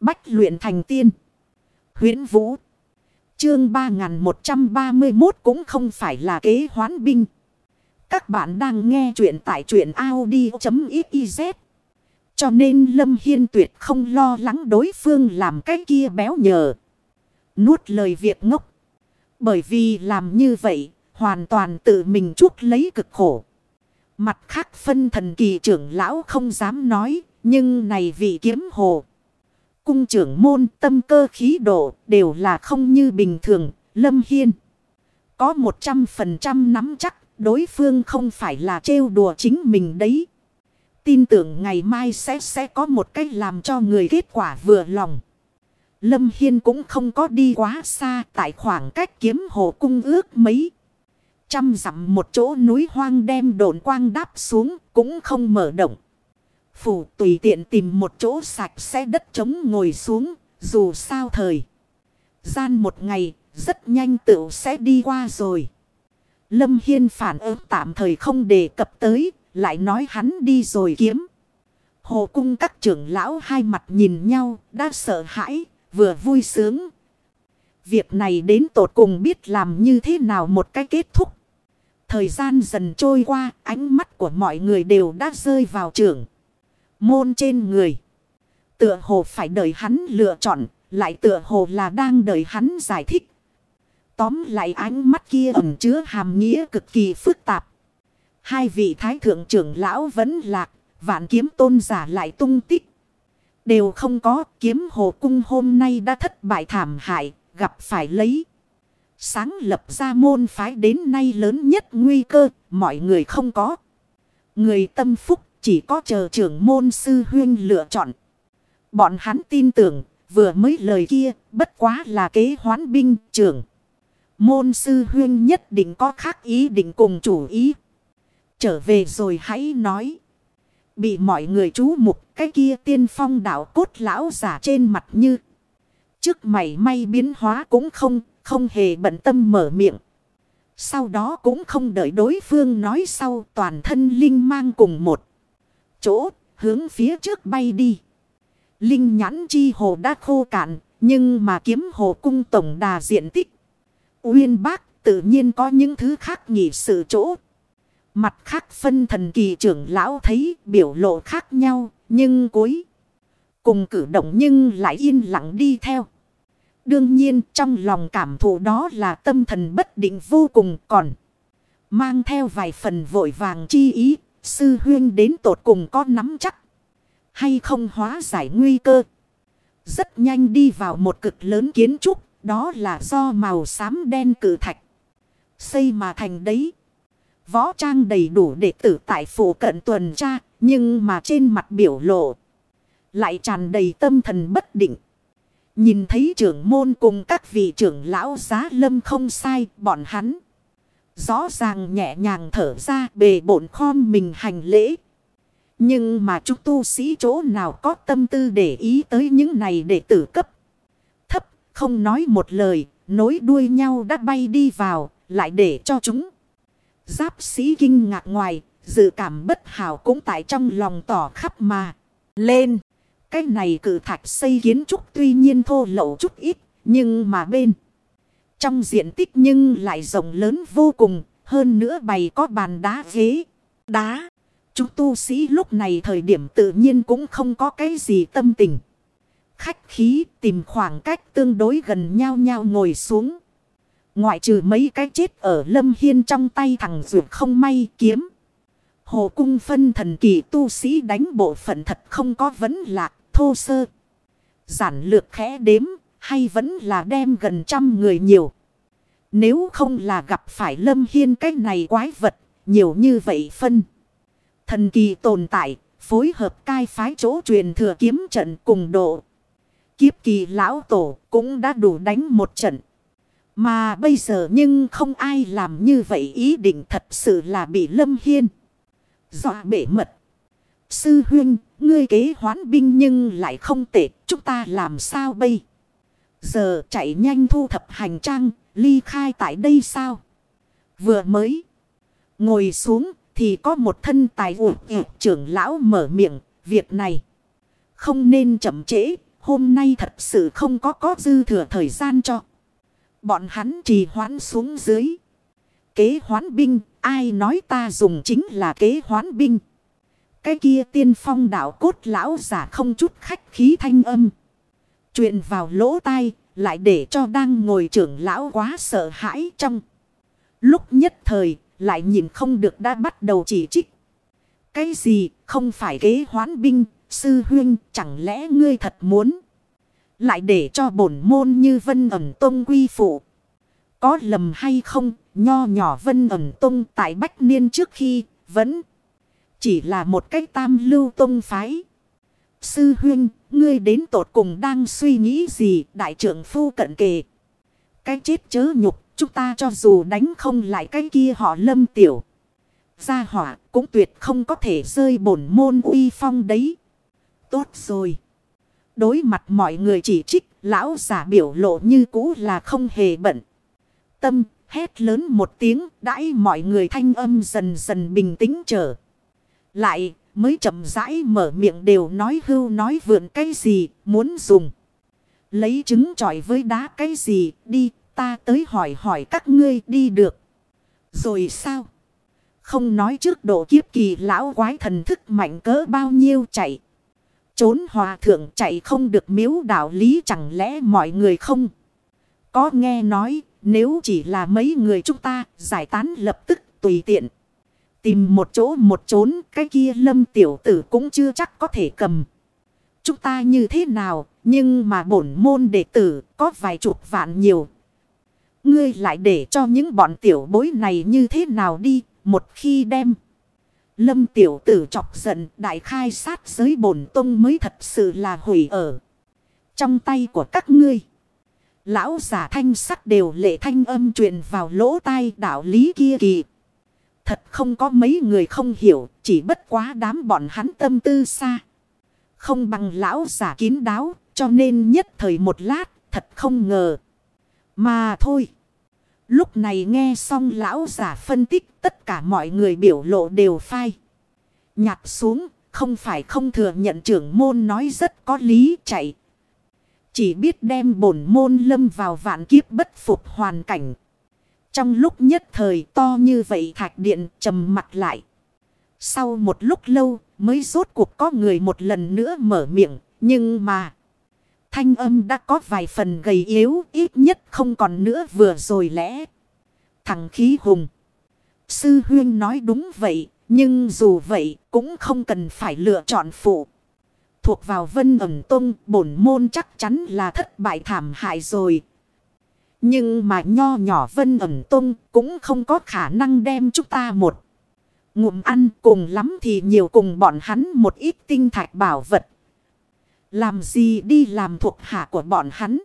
Bách luyện thành tiên. huyễn Vũ. Chương 3131 cũng không phải là kế hoán binh. Các bạn đang nghe truyện tại truyện Audi.xyz. Cho nên Lâm Hiên tuyệt không lo lắng đối phương làm cái kia béo nhờ. Nuốt lời việc ngốc. Bởi vì làm như vậy, hoàn toàn tự mình chuốc lấy cực khổ. Mặt khác phân thần kỳ trưởng lão không dám nói, nhưng này vị kiếm hồ. Cung trưởng môn tâm cơ khí độ đều là không như bình thường, Lâm Hiên. Có 100% nắm chắc đối phương không phải là trêu đùa chính mình đấy. Tin tưởng ngày mai sẽ sẽ có một cách làm cho người kết quả vừa lòng. Lâm Hiên cũng không có đi quá xa tại khoảng cách kiếm hồ cung ước mấy. Trăm dặm một chỗ núi hoang đem đồn quang đáp xuống cũng không mở động. Phủ tùy tiện tìm một chỗ sạch sẽ đất trống ngồi xuống dù sao thời. Gian một ngày rất nhanh tựu sẽ đi qua rồi. Lâm Hiên phản ứng tạm thời không đề cập tới lại nói hắn đi rồi kiếm. Hồ cung các trưởng lão hai mặt nhìn nhau đã sợ hãi vừa vui sướng. Việc này đến tột cùng biết làm như thế nào một cái kết thúc. Thời gian dần trôi qua, ánh mắt của mọi người đều đã rơi vào trưởng. Môn trên người. Tựa hồ phải đợi hắn lựa chọn, lại tựa hồ là đang đợi hắn giải thích. Tóm lại ánh mắt kia ẩn chứa hàm nghĩa cực kỳ phức tạp. Hai vị thái thượng trưởng lão vẫn lạc, vạn kiếm tôn giả lại tung tích. Đều không có kiếm hồ cung hôm nay đã thất bại thảm hại, gặp phải lấy. Sáng lập ra môn phái đến nay lớn nhất nguy cơ, mọi người không có. Người tâm phúc chỉ có chờ trưởng môn sư huyên lựa chọn. Bọn hắn tin tưởng, vừa mới lời kia, bất quá là kế hoán binh trưởng. Môn sư huyên nhất định có khác ý định cùng chủ ý. Trở về rồi hãy nói. Bị mọi người chú mục cái kia tiên phong đạo cốt lão giả trên mặt như. Trước mày may biến hóa cũng không, không hề bận tâm mở miệng. Sau đó cũng không đợi đối phương nói sau toàn thân linh mang cùng một chỗ hướng phía trước bay đi. Linh nhãn chi hồ đã khô cạn nhưng mà kiếm hồ cung tổng đà diện tích. Uyên bác tự nhiên có những thứ khác nghỉ sự chỗ. Mặt khác phân thần kỳ trưởng lão thấy biểu lộ khác nhau nhưng cuối cùng cử động nhưng lại yên lặng đi theo. Đương nhiên trong lòng cảm thụ đó là tâm thần bất định vô cùng còn. Mang theo vài phần vội vàng chi ý, sư huyên đến tột cùng có nắm chắc. Hay không hóa giải nguy cơ. Rất nhanh đi vào một cực lớn kiến trúc, đó là do màu xám đen cử thạch. Xây mà thành đấy. Võ trang đầy đủ đệ tử tại phủ cận tuần tra, nhưng mà trên mặt biểu lộ. Lại tràn đầy tâm thần bất định. Nhìn thấy trưởng môn cùng các vị trưởng lão giá lâm không sai bọn hắn. Rõ ràng nhẹ nhàng thở ra bề bổn khom mình hành lễ. Nhưng mà chúng tu sĩ chỗ nào có tâm tư để ý tới những này để tử cấp. Thấp, không nói một lời, nối đuôi nhau đã bay đi vào, lại để cho chúng. Giáp sĩ kinh ngạc ngoài, dự cảm bất hảo cũng tại trong lòng tỏ khắp mà. Lên. Cái này cử thạch xây kiến trúc tuy nhiên thô lậu chút ít. Nhưng mà bên. Trong diện tích nhưng lại rộng lớn vô cùng. Hơn nữa bày có bàn đá ghế. Đá. Chúng tu sĩ lúc này thời điểm tự nhiên cũng không có cái gì tâm tình. Khách khí tìm khoảng cách tương đối gần nhau nhau ngồi xuống. Ngoại trừ mấy cái chết ở lâm hiên trong tay thằng ruột không may kiếm. Hồ cung phân thần kỳ tu sĩ đánh bộ phận thật không có vấn lạc, thô sơ. Giản lược khẽ đếm, hay vẫn là đem gần trăm người nhiều. Nếu không là gặp phải lâm hiên cái này quái vật, nhiều như vậy phân. Thần kỳ tồn tại, phối hợp cai phái chỗ truyền thừa kiếm trận cùng độ. Kiếp kỳ lão tổ cũng đã đủ đánh một trận. Mà bây giờ nhưng không ai làm như vậy ý định thật sự là bị lâm hiên. Dọa bể mật. Sư huynh, ngươi kế hoán binh nhưng lại không tệ, chúng ta làm sao bây? Giờ chạy nhanh thu thập hành trang, ly khai tại đây sao? Vừa mới ngồi xuống thì có một thân tài ủ ừ, trưởng lão mở miệng, việc này không nên chậm trễ, hôm nay thật sự không có có dư thừa thời gian cho. Bọn hắn trì hoãn xuống dưới. Kế hoán binh, ai nói ta dùng chính là kế hoán binh. Cái kia tiên phong đạo cốt lão giả không chút khách khí thanh âm truyền vào lỗ tai, lại để cho đang ngồi trưởng lão quá sợ hãi trong. Lúc nhất thời, lại nhìn không được đã bắt đầu chỉ trích. Cái gì, không phải kế hoán binh, sư huyên, chẳng lẽ ngươi thật muốn. Lại để cho bổn môn như vân ẩn tông quy phụ. Có lầm hay không, nho nhỏ vân ẩn tông tại Bách Niên trước khi, vẫn chỉ là một cách tam lưu tông phái. Sư huynh, ngươi đến tột cùng đang suy nghĩ gì đại trưởng phu cận kề. Cái chết chớ nhục, chúng ta cho dù đánh không lại cái kia họ lâm tiểu. Gia hỏa cũng tuyệt không có thể rơi bổn môn uy phong đấy. Tốt rồi. Đối mặt mọi người chỉ trích, lão giả biểu lộ như cũ là không hề bận. Tâm, hét lớn một tiếng, đãi mọi người thanh âm dần dần bình tĩnh trở. Lại, mới chậm rãi mở miệng đều nói hưu nói vượn cái gì, muốn dùng. Lấy trứng trọi với đá cái gì, đi, ta tới hỏi hỏi các ngươi đi được. Rồi sao? Không nói trước độ kiếp kỳ lão quái thần thức mạnh cỡ bao nhiêu chạy. Trốn hòa thượng chạy không được miếu đạo lý chẳng lẽ mọi người không? Có nghe nói nếu chỉ là mấy người chúng ta giải tán lập tức tùy tiện. Tìm một chỗ một trốn cái kia lâm tiểu tử cũng chưa chắc có thể cầm. Chúng ta như thế nào, nhưng mà bổn môn đệ tử có vài chục vạn nhiều. Ngươi lại để cho những bọn tiểu bối này như thế nào đi, một khi đem. Lâm tiểu tử chọc giận, đại khai sát giới bổn tông mới thật sự là hủy ở. Trong tay của các ngươi. Lão giả thanh sắc đều lệ thanh âm truyền vào lỗ tai đạo lý kia kỳ. Thật không có mấy người không hiểu, chỉ bất quá đám bọn hắn tâm tư xa. Không bằng lão giả kín đáo, cho nên nhất thời một lát, thật không ngờ. Mà thôi. Lúc này nghe xong lão giả phân tích tất cả mọi người biểu lộ đều phai. Nhặt xuống, không phải không thừa nhận trưởng môn nói rất có lý chạy. Chỉ biết đem bổn môn lâm vào vạn kiếp bất phục hoàn cảnh. Trong lúc nhất thời to như vậy thạch điện trầm mặt lại. Sau một lúc lâu mới rốt cuộc có người một lần nữa mở miệng. Nhưng mà thanh âm đã có vài phần gầy yếu, ít nhất không còn nữa vừa rồi lẽ. Thằng khí hùng. Sư huyên nói đúng vậy. Nhưng dù vậy cũng không cần phải lựa chọn phụ. Thuộc vào vân ẩm tông, bổn môn chắc chắn là thất bại thảm hại rồi. Nhưng mà nho nhỏ vân ẩm tung cũng không có khả năng đem chúng ta một. Ngụm ăn cùng lắm thì nhiều cùng bọn hắn một ít tinh thạch bảo vật. Làm gì đi làm thuộc hạ của bọn hắn.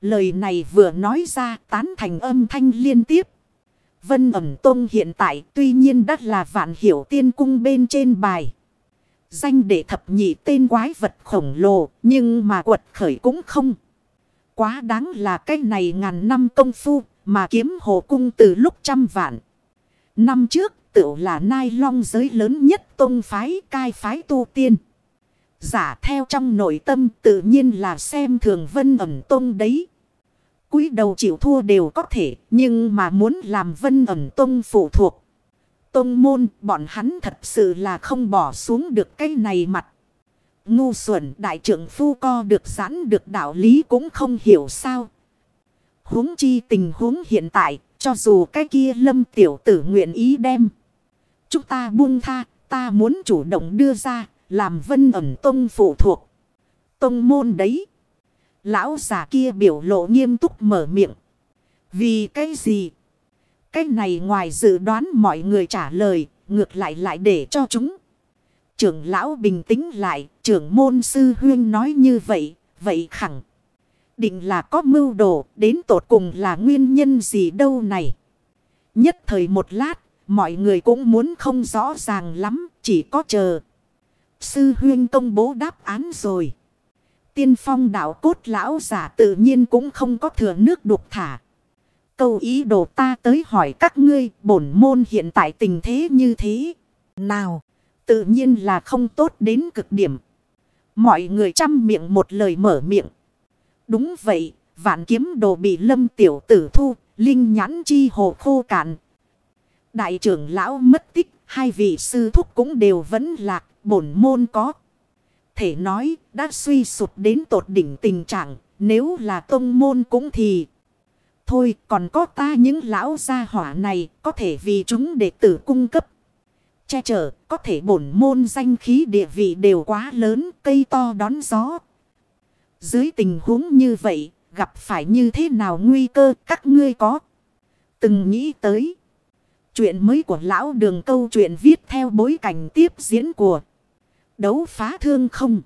Lời này vừa nói ra tán thành âm thanh liên tiếp. Vân ẩm tông hiện tại tuy nhiên đắt là vạn hiểu tiên cung bên trên bài. Danh để thập nhị tên quái vật khổng lồ, nhưng mà quật khởi cũng không. Quá đáng là cái này ngàn năm công phu mà kiếm hồ cung từ lúc trăm vạn. Năm trước tự là nai long giới lớn nhất tôn phái cai phái tu tiên. Giả theo trong nội tâm, tự nhiên là xem thường vân ẩm tôn đấy. cúi đầu chịu thua đều có thể, nhưng mà muốn làm vân ẩm tôn phụ thuộc. Tôn môn, bọn hắn thật sự là không bỏ xuống được cái này mặt. Ngu xuẩn đại trưởng phu co được giãn được đạo lý cũng không hiểu sao. huống chi tình huống hiện tại, cho dù cái kia lâm tiểu tử nguyện ý đem. Chúng ta buông tha, ta muốn chủ động đưa ra, làm vân ẩn tông phụ thuộc. Tông môn đấy. Lão già kia biểu lộ nghiêm túc mở miệng. Vì cái gì? Cái này ngoài dự đoán mọi người trả lời, ngược lại lại để cho chúng. Trưởng lão bình tĩnh lại, trưởng môn sư huyên nói như vậy, vậy khẳng. Định là có mưu đồ, đến tột cùng là nguyên nhân gì đâu này. Nhất thời một lát, mọi người cũng muốn không rõ ràng lắm, chỉ có chờ. Sư huyên công bố đáp án rồi. Tiên phong đạo cốt lão giả tự nhiên cũng không có thừa nước đục thả. Câu ý đồ ta tới hỏi các ngươi bổn môn hiện tại tình thế như thế. Nào, tự nhiên là không tốt đến cực điểm. Mọi người chăm miệng một lời mở miệng. Đúng vậy, vạn kiếm đồ bị lâm tiểu tử thu, linh nhãn chi hồ khô cạn. Đại trưởng lão mất tích, hai vị sư thúc cũng đều vẫn lạc, bổn môn có. Thể nói, đã suy sụt đến tột đỉnh tình trạng, nếu là tông môn cũng thì... Thôi còn có ta những lão gia hỏa này có thể vì chúng đệ tử cung cấp. Che chở, có thể bổn môn danh khí địa vị đều quá lớn, cây to đón gió. Dưới tình huống như vậy, gặp phải như thế nào nguy cơ, các ngươi có. Từng nghĩ tới. Chuyện mới của lão đường câu chuyện viết theo bối cảnh tiếp diễn của đấu phá thương không.